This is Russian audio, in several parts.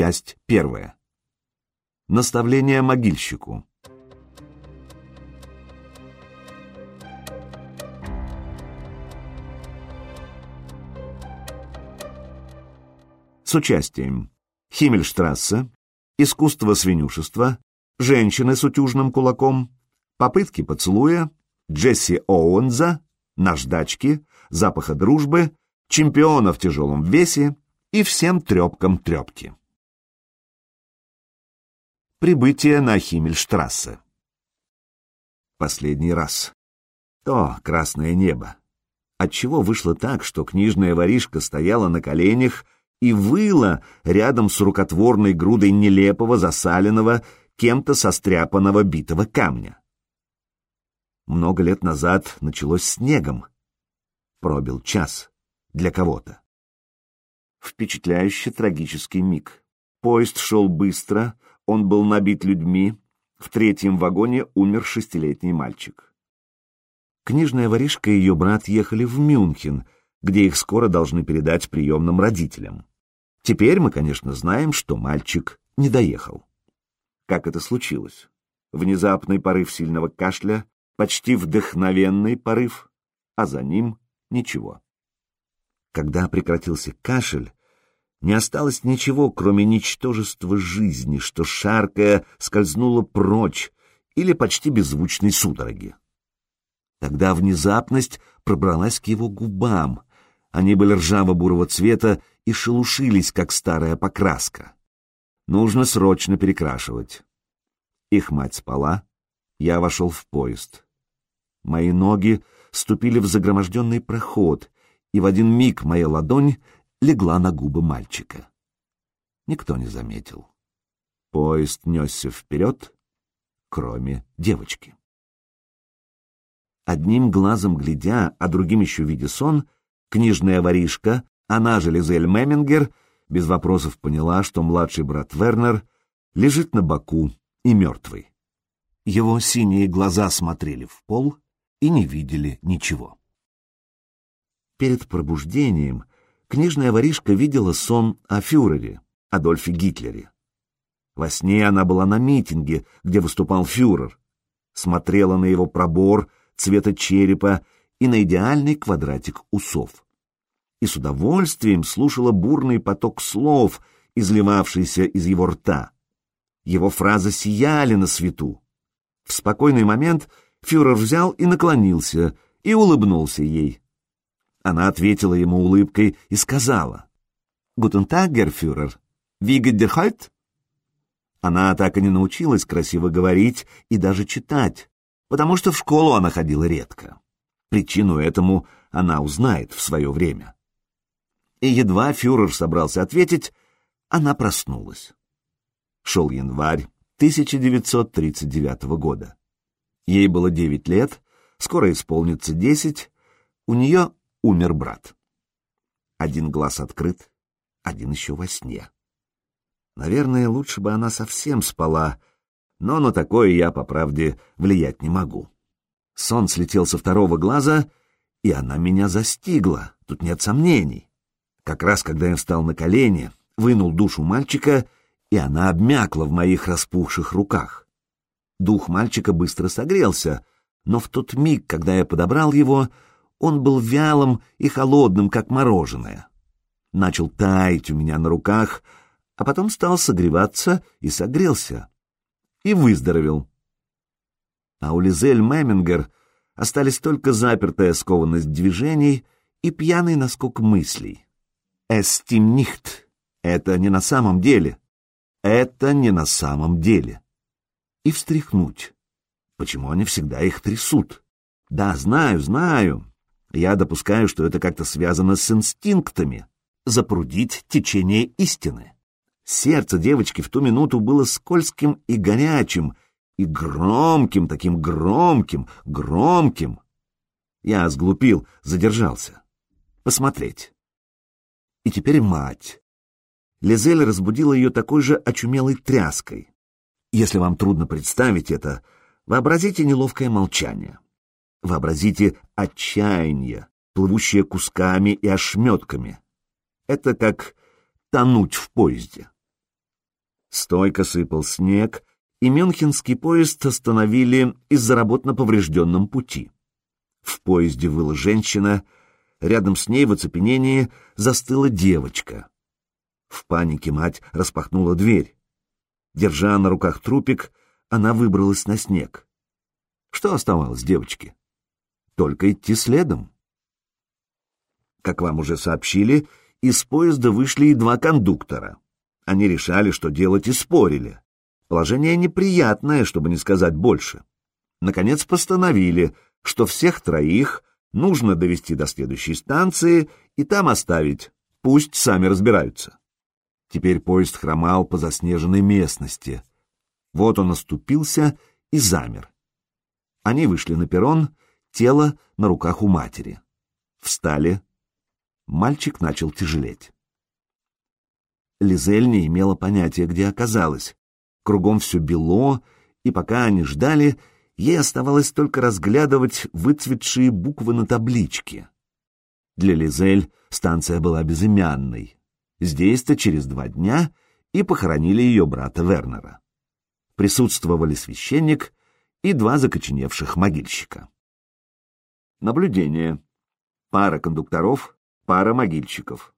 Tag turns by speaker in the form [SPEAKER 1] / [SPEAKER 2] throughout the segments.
[SPEAKER 1] Часть первая. Наставление могильщику. С участием Химмельштрассе, искусство свинюшества, женщины с утюжным кулаком, попытки поцелуя, Джесси Оуэнза, наждачки, запаха дружбы, чемпиона в тяжелом весе и всем трепкам трепки. Прибытие на Химмельштрассе. Последний раз. То красное небо. Отчего вышло так, что книжная воришка стояла на коленях и выла рядом с рукотворной грудой нелепого, засаленного, кем-то состряпанного битого камня. Много лет назад началось снегом. Пробил час для кого-то. Впечатляющий трагический миг. Поезд шел быстро, он был набит людьми, в третьем вагоне умер шестилетний мальчик. Книжная воришка и ее брат ехали в Мюнхен, где их скоро должны передать приемным родителям. Теперь мы, конечно, знаем, что мальчик не доехал. Как это случилось? Внезапный порыв сильного кашля, почти вдохновенный порыв, а за ним ничего. Когда прекратился кашель, не осталось ничего, кроме ничтожества жизни, что, шаркая, скользнуло прочь или почти беззвучной судороги. Тогда внезапность пробралась к его губам. Они были ржаво-бурого цвета и шелушились, как старая покраска. Нужно срочно перекрашивать. Их мать спала, я вошел в поезд. Мои ноги ступили в загроможденный проход, и в один миг моя ладонь легла на губы мальчика. Никто не заметил. Поезд несся вперед, кроме девочки. Одним глазом глядя, а другим еще видя сон, книжная воришка, она же Лизель Мемингер, без вопросов поняла, что младший брат Вернер лежит на боку и мертвый. Его синие глаза смотрели в пол и не видели ничего. Перед пробуждением книжная воришка видела сон о фюрере, Адольфе Гитлере. Во сне она была на митинге, где выступал фюрер, смотрела на его пробор цвета черепа и на идеальный квадратик усов. И с удовольствием слушала бурный поток слов, изливавшийся из его рта. Его фразы сияли на свету. В спокойный момент фюрер взял и наклонился, и улыбнулся ей. Она ответила ему улыбкой и сказала, «Гутен таг, герфюрер, вигет дерхальт?» Она так и не научилась красиво говорить и даже читать, потому что в школу она ходила редко. Причину этому она узнает в свое время. И едва фюрер собрался ответить, она проснулась. Шел январь 1939 года. Ей было девять лет, скоро исполнится десять, у нее умер брат. Один глаз открыт, один еще во сне. Наверное, лучше бы она совсем спала, но на такое я, по правде, влиять не могу. Сон слетел со второго глаза, и она меня застигла, тут нет сомнений. Как раз когда я встал на колени, вынул душу мальчика, и она обмякла в моих распухших руках. Дух мальчика быстро согрелся, но в тот миг, когда я подобрал его, он был вялым и холодным, как мороженое. Начал таять у меня на руках, а потом стал согреваться и согрелся. И выздоровел. А у Лизель Мемингер остались только запертая скованность движений и пьяный наскок мыслей. «Эстим нихт» — это не на самом деле. Это не на самом деле. И встряхнуть. Почему они всегда их трясут? Да, знаю, знаю, я допускаю, что это как-то связано с инстинктами. Запрудить течение истины. Сердце девочки в ту минуту было скользким и горячим, и громким, таким громким, громким. Я сглупил, задержался. Посмотреть. И теперь мать. Лизель разбудила ее такой же очумелой тряской. Если вам трудно представить это, вообразите неловкое молчание. Вообразите отчаяние, плывущее кусками и ошметками. Это как тонуть в поезде. Стойко сыпал снег, и мюнхенский поезд остановили из-за работ на поврежденном пути. В поезде выла женщина, рядом с ней в оцепенении застыла девочка. В панике мать распахнула дверь. Держа на руках трупик, она выбралась на снег. Что оставалось девочке? Только идти следом. Как вам уже сообщили, из поезда вышли и два кондуктора. Они решали, что делать, и спорили. Положение неприятное, чтобы не сказать больше. Наконец постановили, что всех троих нужно довести до следующей станции и там оставить, пусть сами разбираются. Теперь поезд хромал по заснеженной местности. Вот он оступился и замер. Они вышли на перрон, тело на руках у матери. Встали. Мальчик начал тяжелеть. Лизель не имела понятия, где оказалась. Кругом все бело, и пока они ждали, ей оставалось только разглядывать выцветшие буквы на табличке. Для Лизель станция была безымянной. Здесь-то через два дня и похоронили ее брата Вернера. Присутствовали священник и два закоченевших могильщика. Наблюдение. Пара кондукторов, пара могильщиков.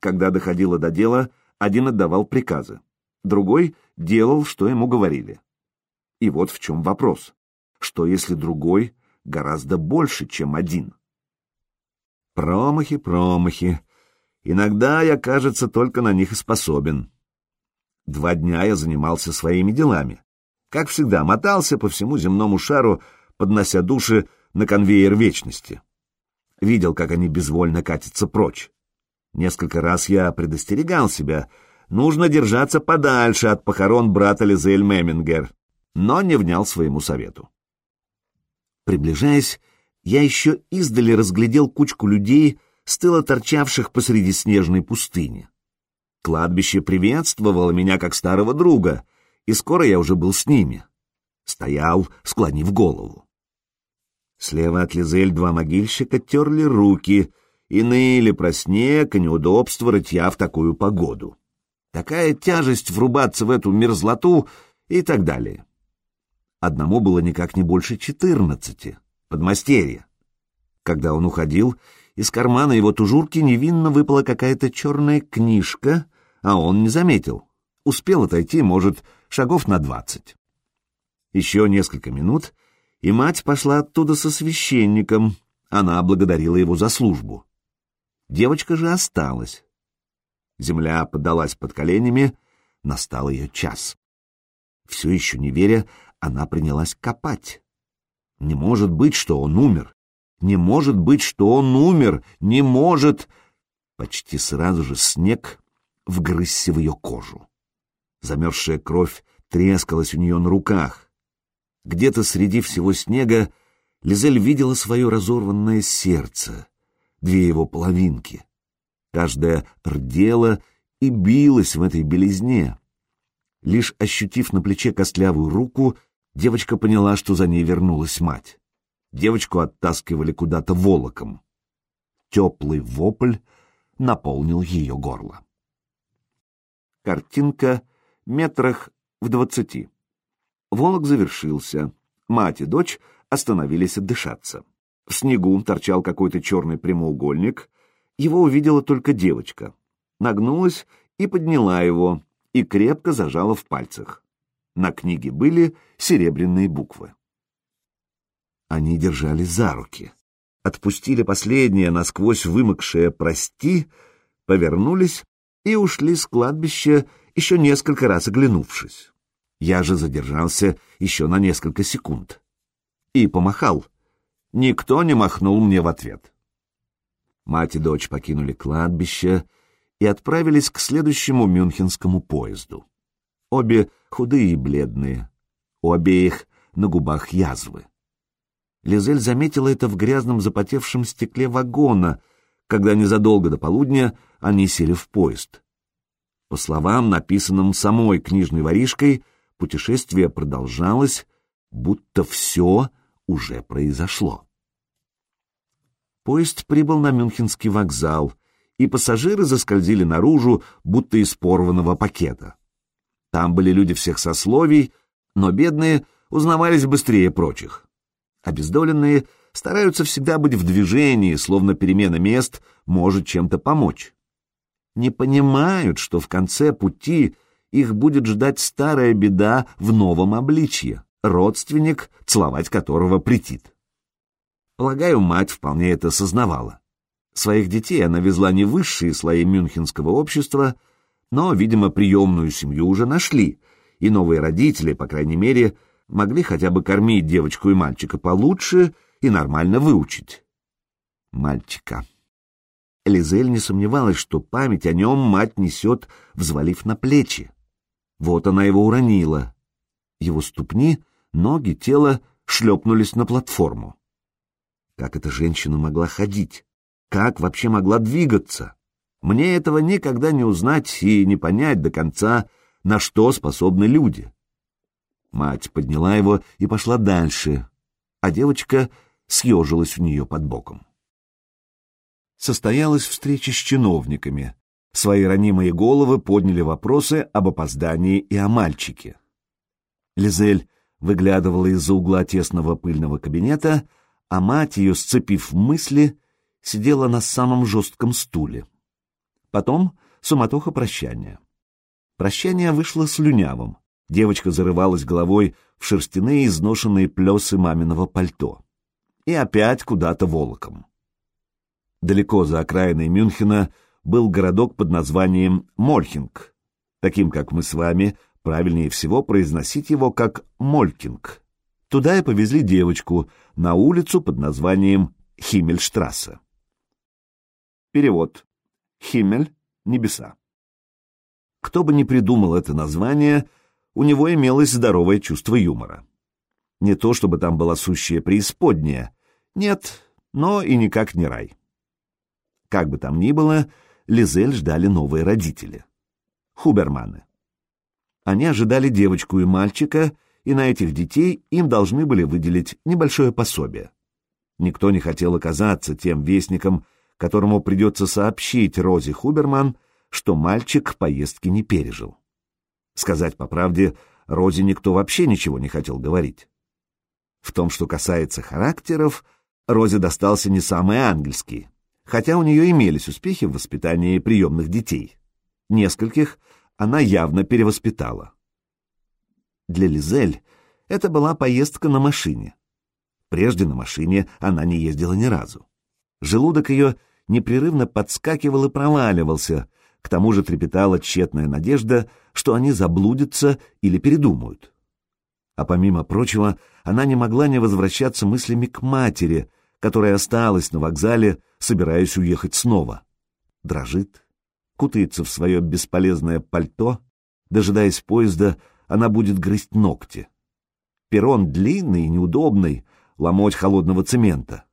[SPEAKER 1] Когда доходило до дела, один отдавал приказы, другой делал, что ему говорили. И вот в чем вопрос. Что если другой гораздо больше, чем один? Промахи, промахи. Иногда я, кажется, только на них и способен. Два дня я занимался своими делами. Как всегда, мотался по всему земному шару, поднося души на конвейер вечности. Видел, как они безвольно катятся прочь. Несколько раз я предостерегал себя, нужно держаться подальше от похорон брата Лизель Мемингер, но не внял своему совету. Приближаясь, я еще издали разглядел кучку людей, стыло торчавших посреди снежной пустыни. Кладбище приветствовало меня как старого друга, и скоро я уже был с ними. Стоял, склонив голову. Слева от Лизель два могильщика терли руки и ныли про снег и неудобство рытья в такую погоду. Такая тяжесть врубаться в эту мерзлоту и так далее. Одному было никак не больше четырнадцати, подмастерья. Когда он уходил, из кармана его тужурки невинно выпала какая-то черная книжка, а он не заметил. Успел отойти, может, шагов на двадцать. Еще несколько минут — и мать пошла оттуда со священником. Она благодарила его за службу. Девочка же осталась. Земля поддалась под коленями, настал ее час. Все еще не веря, она принялась копать. Не может быть, что он умер. Не может быть, что он умер. Не может... Почти сразу же снег вгрызся в ее кожу. Замерзшая кровь трескалась у нее на руках. Где-то среди всего снега Лизель видела свое разорванное сердце, две его половинки. Каждая рдела и билась в этой белизне. Лишь ощутив на плече костлявую руку, девочка поняла, что за ней вернулась мать. Девочку оттаскивали куда-то волоком. Теплый вопль наполнил ее горло. Картинка метрах в двадцати. Волок завершился. Мать и дочь остановились отдышаться. В снегу торчал какой-то черный прямоугольник. Его увидела только девочка. Нагнулась и подняла его, и крепко зажала в пальцах. На книге были серебряные буквы. Они держались за руки, отпустили последнее насквозь вымокшее «прости», повернулись и ушли с кладбища, еще несколько раз оглянувшись. Я же задержался еще на несколько секунд. И помахал. Никто не махнул мне в ответ. Мать и дочь покинули кладбище и отправились к следующему мюнхенскому поезду. Обе худые и бледные, у обеих на губах язвы. Лизель заметила это в грязном запотевшем стекле вагона, когда незадолго до полудня они сели в поезд. По словам, написанным самой книжной воришкой, путешествие продолжалось, будто все уже произошло. Поезд прибыл на Мюнхенский вокзал, и пассажиры заскользили наружу, будто из порванного пакета. Там были люди всех сословий, но бедные узнавались быстрее прочих. Обездоленные стараются всегда быть в движении, словно перемена мест может чем-то помочь. Не понимают, что в конце пути их будет ждать старая беда в новом обличье, родственник, целовать которого претит. Полагаю, мать вполне это сознавала. Своих детей она везла не высшие слои мюнхенского общества, но, видимо, приемную семью уже нашли, и новые родители, по крайней мере, могли хотя бы кормить девочку и мальчика получше и нормально выучить. Мальчика. Элизель не сомневалась, что память о нем мать несет, взвалив на плечи. Вот она его уронила. Его ступни, ноги, тело шлепнулись на платформу. Как эта женщина могла ходить? Как вообще могла двигаться? Мне этого никогда не узнать и не понять до конца, на что способны люди. Мать подняла его и пошла дальше, а девочка съежилась у нее под боком. Состоялась встреча с чиновниками. Свои ранимые головы подняли вопросы об опоздании и о мальчике. Лизель выглядывала из-за угла тесного пыльного кабинета, а мать ее, сцепив мысли, сидела на самом жестком стуле. Потом суматоха прощания. Прощание вышло слюнявым. Девочка зарывалась головой в шерстяные изношенные плесы маминого пальто. И опять куда-то волоком. Далеко за окраиной Мюнхена был городок под названием Мольхинг. Таким, как мы с вами, правильнее всего произносить его как Молькинг. Туда и повезли девочку на улицу под названием Химмельштрассе. Перевод. Химмель — небеса. Кто бы ни придумал это название, у него имелось здоровое чувство юмора. Не то, чтобы там была сущая преисподняя, нет, но и никак не рай. Как бы там ни было, Лизель ждали новые родители. Хуберманы. Они ожидали девочку и мальчика, и на этих детей им должны были выделить небольшое пособие. Никто не хотел оказаться тем вестником, которому придется сообщить Розе Хуберман, что мальчик поездки не пережил. Сказать по правде, Розе никто вообще ничего не хотел говорить. В том, что касается характеров, Розе достался не самый ангельский, хотя у нее имелись успехи в воспитании приемных детей. Нескольких она явно перевоспитала. Для Лизель это была поездка на машине. Прежде на машине она не ездила ни разу. Желудок ее непрерывно подскакивал и проваливался, к тому же трепетала тщетная надежда, что они заблудятся или передумают. А помимо прочего, она не могла не возвращаться мыслями к матери, которая осталась на вокзале, собираясь уехать снова. Дрожит, кутается в свое бесполезное пальто, дожидаясь поезда, она будет грызть ногти. Перрон длинный и неудобный, ломоть холодного цемента.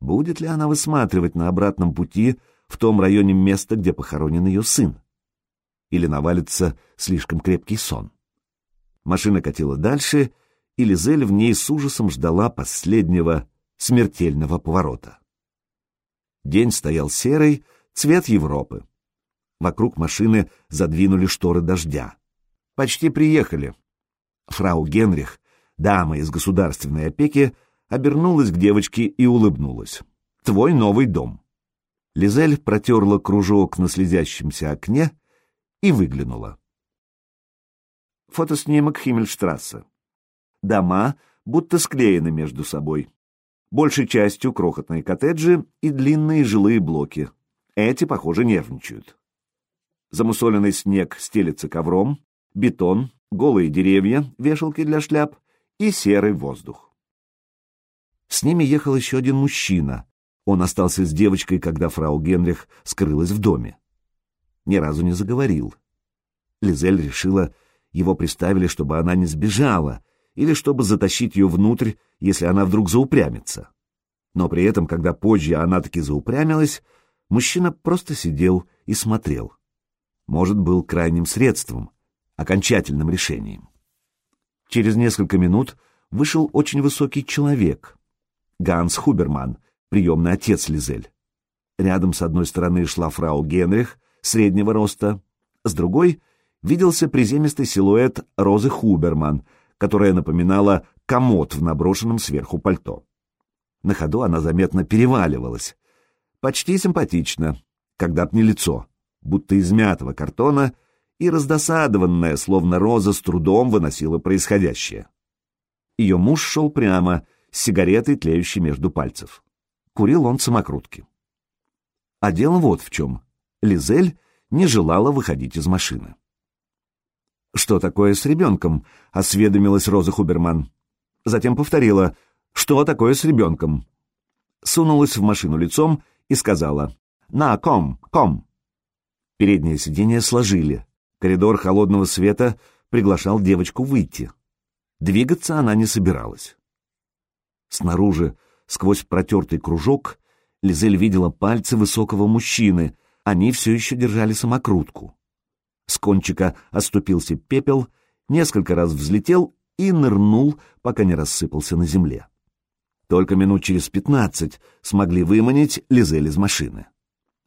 [SPEAKER 1] Будет ли она высматривать на обратном пути в том районе места, где похоронен ее сын? Или навалится слишком крепкий сон? Машина катила дальше, и Лизель в ней с ужасом ждала последнего смертельного поворота. День стоял серый, цвет Европы. Вокруг машины задвинули шторы дождя. Почти приехали. Фрау Генрих, дама из государственной опеки, обернулась к девочке и улыбнулась. «Твой новый дом». Лизель протерла кружок на слезящемся окне и выглянула. Фотоснимок Химмельштрассе. Дома будто склеены между собой. Большей частью крохотные коттеджи и длинные жилые блоки. Эти, похоже, нервничают. Замусоленный снег стелится ковром, бетон, голые деревья, вешалки для шляп и серый воздух. С ними ехал еще один мужчина. Он остался с девочкой, когда фрау Генрих скрылась в доме. Ни разу не заговорил. Лизель решила, его приставили, чтобы она не сбежала, или чтобы затащить ее внутрь, если она вдруг заупрямится. Но при этом, когда позже она таки заупрямилась, мужчина просто сидел и смотрел. Может, был крайним средством, окончательным решением. Через несколько минут вышел очень высокий человек, Ганс Хуберман, приемный отец Лизель. Рядом с одной стороны шла фрау Генрих, среднего роста, с другой виделся приземистый силуэт Розы Хуберман, которая напоминала комод в наброшенном сверху пальто. На ходу она заметно переваливалась. Почти симпатично, когда б не лицо, будто из мятого картона, и раздосадованная, словно Роза с трудом выносила происходящее. Ее муж шел прямо, с сигаретой, тлеющей между пальцев. Курил он самокрутки. А дело вот в чем. Лизель не желала выходить из машины. «Что такое с ребенком?» — осведомилась Роза Хуберман. Затем повторила «Что такое с ребенком?» Сунулась в машину лицом и сказала «На, ком, ком». Переднее сиденье сложили. Коридор холодного света приглашал девочку выйти. Двигаться она не собиралась. Снаружи, сквозь протертый кружок, Лизель видела пальцы высокого мужчины, они все еще держали самокрутку. С кончика оступился пепел, несколько раз взлетел и нырнул, пока не рассыпался на земле. Только минут через пятнадцать смогли выманить Лизель из машины.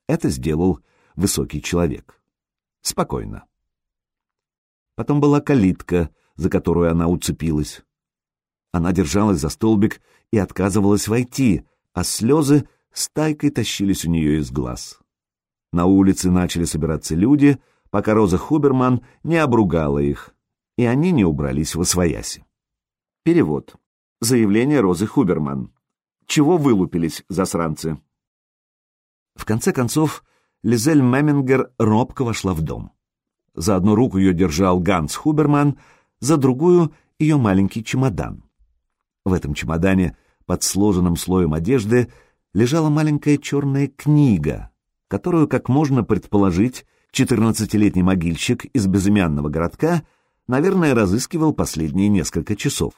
[SPEAKER 1] Это сделал высокий человек. Спокойно. Потом была калитка, за которую она уцепилась. Она держалась за столбик и отказывалась войти, а слезы стайкой тащились у нее из глаз. На улице начали собираться люди, пока Роза Хуберман не обругала их, и они не убрались во свояси. Перевод. Заявление Розы Хуберман. Чего вылупились, засранцы? В конце концов, Лизель Мемингер робко вошла в дом. За одну руку ее держал Ганс Хуберман, за другую — ее маленький чемодан. В этом чемодане, под сложенным слоем одежды, лежала маленькая черная книга, которую, как можно предположить, четырнадцатилетний могильщик из безымянного городка, наверное, разыскивал последние несколько часов.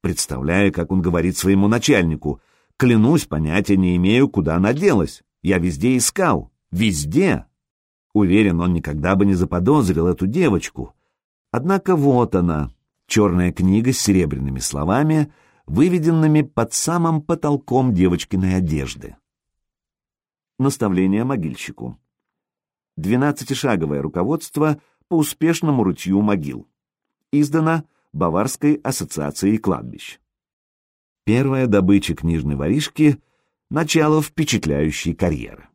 [SPEAKER 1] Представляя, как он говорит своему начальнику, «Клянусь, понятия не имею, куда она делась. Я везде искал. Везде!» Уверен, он никогда бы не заподозрил эту девочку. Однако вот она, черная книга с серебряными словами, выведенными под самым потолком девочкиной одежды. Наставление могильщику. Двенадцатишаговое руководство по успешному рытью могил. Издано Баварской ассоциацией кладбищ. Первая добыча книжной воришки — начало впечатляющей карьеры.